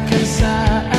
reconcile